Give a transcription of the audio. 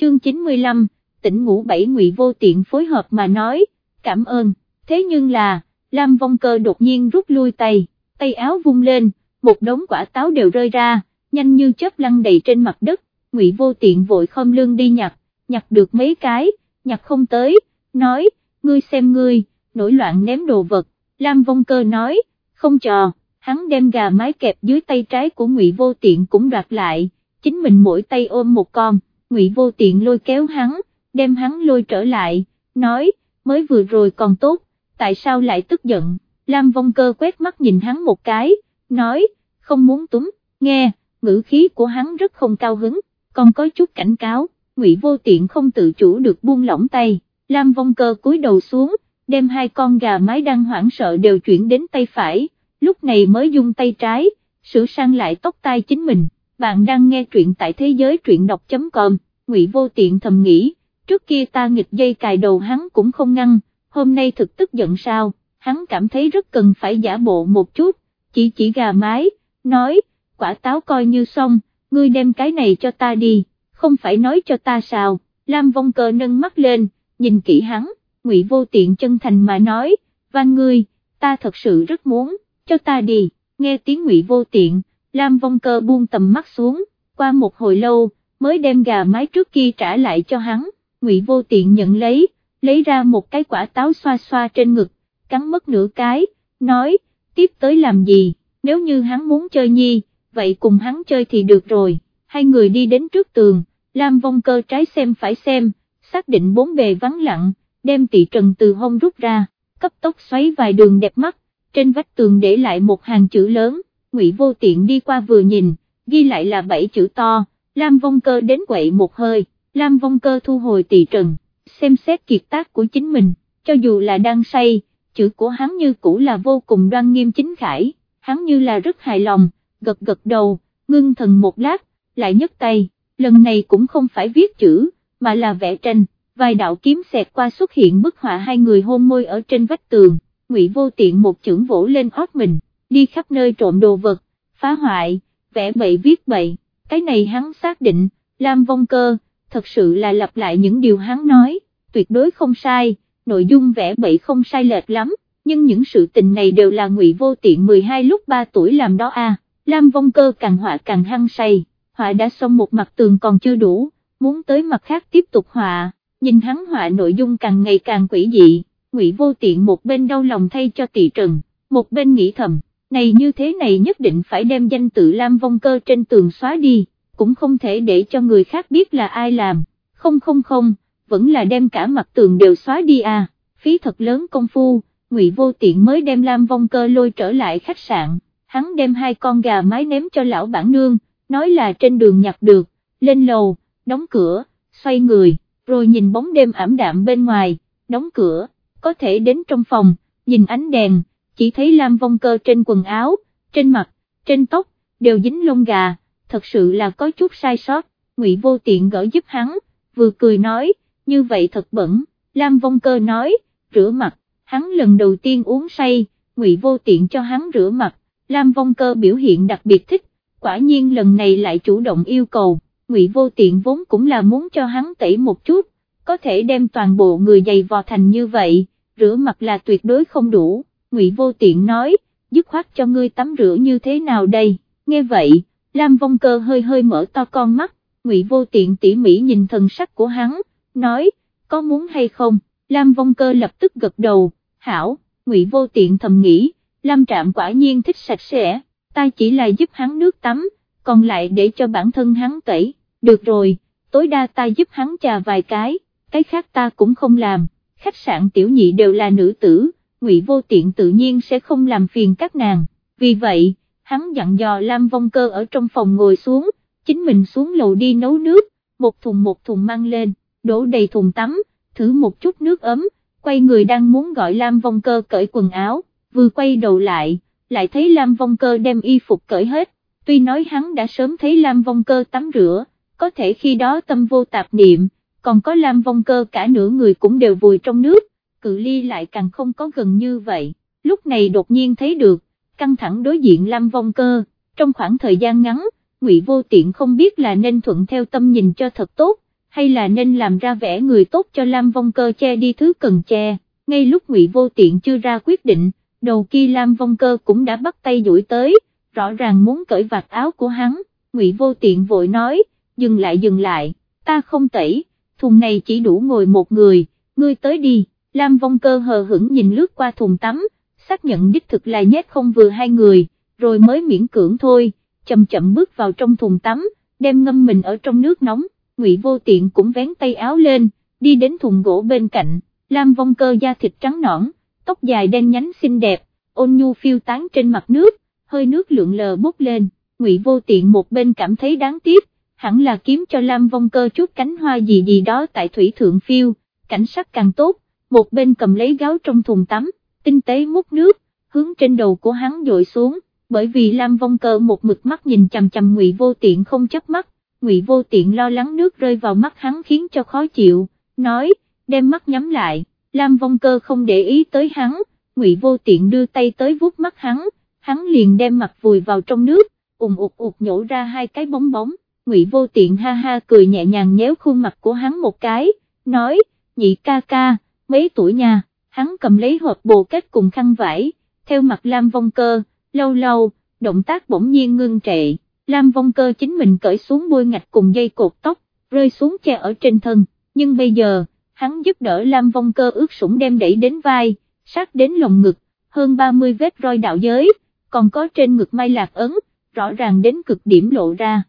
chương 95, tỉnh ngủ bảy ngụy vô tiện phối hợp mà nói, cảm ơn, thế nhưng là, Lam Vong Cơ đột nhiên rút lui tay, tay áo vung lên, một đống quả táo đều rơi ra, nhanh như chớp lăn đầy trên mặt đất, ngụy vô tiện vội khom lưng đi nhặt, nhặt được mấy cái, nhặt không tới, nói, ngươi xem ngươi, nổi loạn ném đồ vật, Lam Vong Cơ nói, không trò, hắn đem gà mái kẹp dưới tay trái của Ngụy Vô Tiện cũng đoạt lại, chính mình mỗi tay ôm một con, Ngụy Vô Tiện lôi kéo hắn, đem hắn lôi trở lại, nói, mới vừa rồi còn tốt, tại sao lại tức giận, Lam Vong Cơ quét mắt nhìn hắn một cái, nói, không muốn túm. nghe, ngữ khí của hắn rất không cao hứng, còn có chút cảnh cáo, Ngụy Vô Tiện không tự chủ được buông lỏng tay, Lam Vong Cơ cúi đầu xuống, đem hai con gà mái đang hoảng sợ đều chuyển đến tay phải, lúc này mới dùng tay trái, sửa sang lại tóc tai chính mình, bạn đang nghe truyện tại thế giới truyện đọc.com, Ngụy Vô Tiện thầm nghĩ, trước kia ta nghịch dây cài đầu hắn cũng không ngăn, hôm nay thực tức giận sao, hắn cảm thấy rất cần phải giả bộ một chút, chỉ chỉ gà mái, nói, quả táo coi như xong, ngươi đem cái này cho ta đi, không phải nói cho ta sao, Lam Vong cơ nâng mắt lên, nhìn kỹ hắn, Ngụy Vô Tiện chân thành mà nói, van ngươi, ta thật sự rất muốn, cho ta đi, nghe tiếng Ngụy Vô Tiện, Lam Vong Cơ buông tầm mắt xuống, qua một hồi lâu, mới đem gà mái trước kia trả lại cho hắn, Ngụy Vô Tiện nhận lấy, lấy ra một cái quả táo xoa xoa trên ngực, cắn mất nửa cái, nói, tiếp tới làm gì, nếu như hắn muốn chơi nhi, vậy cùng hắn chơi thì được rồi, hai người đi đến trước tường, Lam Vong Cơ trái xem phải xem, xác định bốn bề vắng lặng, đem tỷ trần từ hông rút ra, cấp tốc xoáy vài đường đẹp mắt, trên vách tường để lại một hàng chữ lớn, Ngụy Vô Tiện đi qua vừa nhìn, ghi lại là bảy chữ to, Lam Vong Cơ đến quậy một hơi, Lam Vong Cơ thu hồi tỳ trần, xem xét kiệt tác của chính mình, cho dù là đang say, chữ của hắn như cũ là vô cùng đoan nghiêm chính khải, hắn như là rất hài lòng, gật gật đầu, ngưng thần một lát, lại nhấc tay, lần này cũng không phải viết chữ, mà là vẽ tranh, vài đạo kiếm xẹt qua xuất hiện bức họa hai người hôn môi ở trên vách tường, Ngụy Vô Tiện một chưởng vỗ lên ót mình, đi khắp nơi trộm đồ vật, phá hoại, vẽ bậy viết bậy, cái này hắn xác định, Lam Vong Cơ, thật sự là lặp lại những điều hắn nói, tuyệt đối không sai, nội dung vẽ bậy không sai lệch lắm, nhưng những sự tình này đều là Ngụy Vô Tiện 12 lúc 3 tuổi làm đó a. Lam Vong Cơ càng họa càng hăng say, họa đã xong một mặt tường còn chưa đủ, muốn tới mặt khác tiếp tục họa, nhìn hắn họa nội dung càng ngày càng quỷ dị, Ngụy Vô Tiện một bên đau lòng thay cho Tỷ Trần, một bên nghĩ thầm, này như thế này nhất định phải đem danh tự Lam Vong Cơ trên tường xóa đi, cũng không thể để cho người khác biết là ai làm, không không không, vẫn là đem cả mặt tường đều xóa đi à, phí thật lớn công phu, Ngụy Vô Tiện mới đem Lam Vong Cơ lôi trở lại khách sạn, hắn đem hai con gà mái ném cho lão bản nương, nói là trên đường nhặt được, lên lầu, đóng cửa, xoay người, rồi nhìn bóng đêm ảm đạm bên ngoài, đóng cửa, có thể đến trong phòng, nhìn ánh đèn, chỉ thấy Lam Vong Cơ trên quần áo, trên mặt, trên tóc, đều dính lông gà, thật sự là có chút sai sót, Ngụy Vô Tiện gỡ giúp hắn, vừa cười nói, như vậy thật bẩn, Lam Vong Cơ nói, rửa mặt, hắn lần đầu tiên uống say, Ngụy Vô Tiện cho hắn rửa mặt, Lam Vong Cơ biểu hiện đặc biệt thích, quả nhiên lần này lại chủ động yêu cầu, Ngụy Vô Tiện vốn cũng là muốn cho hắn tẩy một chút, có thể đem toàn bộ người dày vò thành như vậy, rửa mặt là tuyệt đối không đủ, Ngụy Vô Tiện nói, dứt khoát cho ngươi tắm rửa như thế nào đây, nghe vậy, Lam Vong Cơ hơi hơi mở to con mắt, Ngụy Vô Tiện tỉ mỉ nhìn thần sắc của hắn, nói, có muốn hay không, Lam Vong Cơ lập tức gật đầu, hảo, Ngụy Vô Tiện thầm nghĩ, Lam Trạm quả nhiên thích sạch sẽ, ta chỉ là giúp hắn nước tắm, còn lại để cho bản thân hắn tẩy, được rồi, tối đa ta giúp hắn trà vài cái, cái khác ta cũng không làm, khách sạn tiểu nhị đều là nữ tử, Ngụy Vô Tiện tự nhiên sẽ không làm phiền các nàng, vì vậy, hắn dặn dò Lam Vong Cơ ở trong phòng ngồi xuống, chính mình xuống lầu đi nấu nước, một thùng một thùng mang lên, đổ đầy thùng tắm, thử một chút nước ấm, quay người đang muốn gọi Lam Vong Cơ cởi quần áo, vừa quay đầu lại, lại thấy Lam Vong Cơ đem y phục cởi hết, tuy nói hắn đã sớm thấy Lam Vong Cơ tắm rửa, có thể khi đó tâm vô tạp niệm, còn có Lam Vong Cơ cả nửa người cũng đều vùi trong nước, cự ly lại càng không có gần như vậy, lúc này đột nhiên thấy được, căng thẳng đối diện Lam Vong Cơ, trong khoảng thời gian ngắn, Ngụy Vô Tiện không biết là nên thuận theo tâm nhìn cho thật tốt, hay là nên làm ra vẻ người tốt cho Lam Vong Cơ che đi thứ cần che, ngay lúc Ngụy Vô Tiện chưa ra quyết định, đầu kia Lam Vong Cơ cũng đã bắt tay duỗi tới, rõ ràng muốn cởi vạt áo của hắn, Ngụy Vô Tiện vội nói, dừng lại dừng lại, ta không tẩy, thùng này chỉ đủ ngồi một người, ngươi tới đi, Lam Vong Cơ hờ hững nhìn lướt qua thùng tắm, xác nhận đích thực là nhét không vừa hai người, rồi mới miễn cưỡng thôi, chậm chậm bước vào trong thùng tắm, đem ngâm mình ở trong nước nóng, Ngụy Vô Tiện cũng vén tay áo lên, đi đến thùng gỗ bên cạnh, Lam Vong Cơ da thịt trắng nõn, tóc dài đen nhánh xinh đẹp, ôn nhu phiêu tán trên mặt nước, hơi nước lượn lờ bốc lên, Ngụy Vô Tiện một bên cảm thấy đáng tiếc, hẳn là kiếm cho Lam Vong Cơ chút cánh hoa gì gì đó tại thủy thượng phiêu, cảnh sắc càng tốt, một bên cầm lấy gáo trong thùng tắm, tinh tế múc nước, hướng trên đầu của hắn dội xuống, bởi vì Lam Vong Cơ một mực mắt nhìn chằm chằm Ngụy Vô Tiện không chấp mắt, Ngụy Vô Tiện lo lắng nước rơi vào mắt hắn khiến cho khó chịu, nói, đem mắt nhắm lại, Lam Vong Cơ không để ý tới hắn, Ngụy Vô Tiện đưa tay tới vuốt mắt hắn, hắn liền đem mặt vùi vào trong nước, ùng ụt ụt nhổ ra hai cái bóng bóng, Ngụy Vô Tiện ha ha cười nhẹ nhàng nhéo khuôn mặt của hắn một cái, nói, nhị ca ca, mấy tuổi nha, hắn cầm lấy hộp bồ kết cùng khăn vải, theo mặt Lam Vong Cơ, lâu lâu, động tác bỗng nhiên ngưng trệ, Lam Vong Cơ chính mình cởi xuống bôi ngạch cùng dây cột tóc, rơi xuống che ở trên thân, nhưng bây giờ, hắn giúp đỡ Lam Vong Cơ ướt sũng đem đẩy đến vai, sát đến lồng ngực, hơn 30 vết roi đạo giới, còn có trên ngực mai lạc ấn, rõ ràng đến cực điểm lộ ra,